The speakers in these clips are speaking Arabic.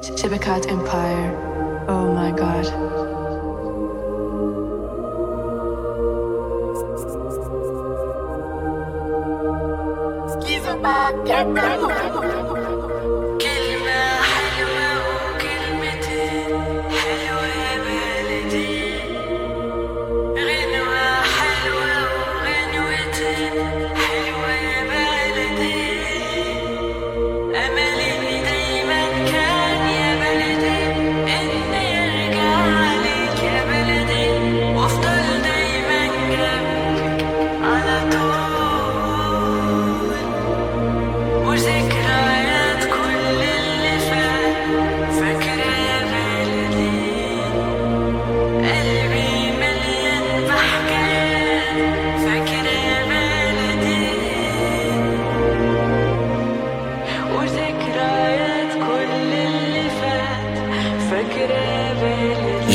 Shibakat Empire. Oh my god.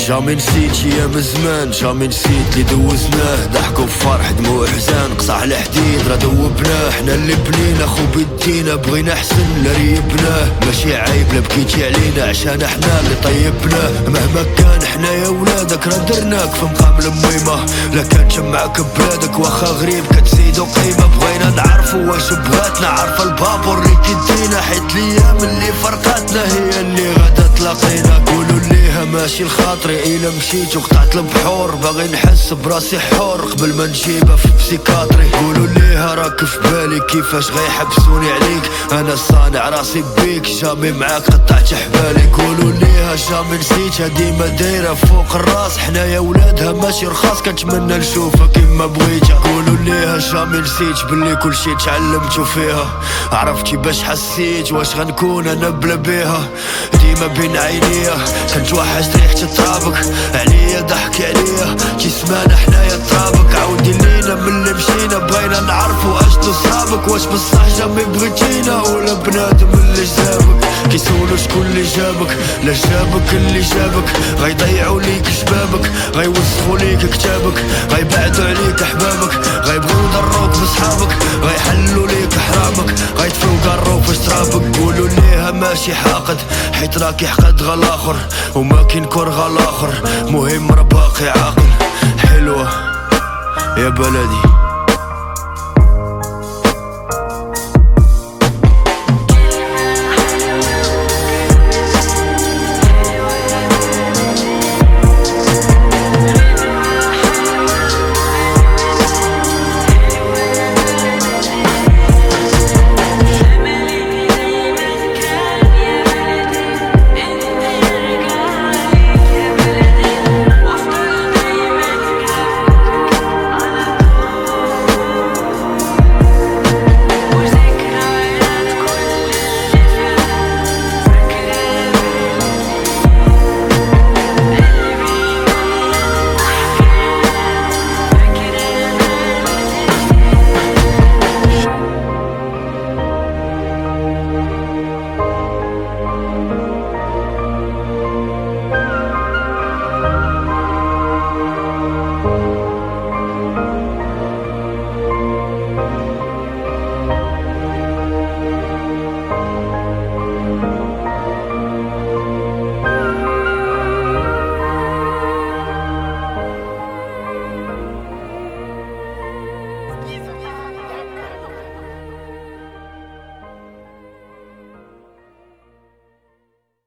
جامي نسيت أيام زمان جامي نسيت اللي دوزناه. ضحك وفرح دموع حزان قصع الحديد راه دوبناه. حنا اللي بنينا خو بدينا بغينا احسن لا ريبناه. ماشي عيب لا بكيتي علينا عشان حنا اللي طيبناه مهما كان حنا يا ولادك راه درناك في مقام الميمة. لا كان جمعك بلادك واخا غريب كتزيدو قيمة. بغينا نعرفو واش بغاتنا عارفة البابور اللي كدينا. حيت الأيام اللي فرقاتنا هي اللي غدا تلاقينا. ماشي الخاطري الا مشيت وقطعت البحور. باغي نحس براسي حر قبل ما نجيبها في psychiatrie قولوا ليها راك في بالي؟ كيفاش غيحبسوني عليك؟ أنا صانع راسي بيك. jamais معاك قطعت حبالي. قولوا ليها jamais نسيتها ديما دايرة فوق الراس. حنا يا ولادها ماشي رخاص. كنتمنى نشوفها كيما بغيتها. ليها jamais نسيت باللي كل شي تعلمتو فيها. عرفتي باش حسيت واش غنكون أنا بلا بيها. ديما بين عينيا كنت وحشت ريحة ترابك. عليا ضحكي عليا كي سمعنا حنايا ترابك. عاودي لينا من اللي مشينا بغينا نعرفو اشنو صابك واش بصح جامي بغيتينا ولا بنادم اللي جابك. كيسولو شكون اللي جابك لا جابك اللي جابك. غيضيعوا ليك شبابك غيوسخوا ليك كتابك. غيبعدوا عليك أحبابك. غيبغيو بصحابك غيحلوا ليك حرامك غيطفيو قروك في شرابك قولوا ليها ماشي حاقد. حيت راك يحقد غالاخر وما كينكر غالاخر مهم راه باقي عاقل. حلوة يا بلدي.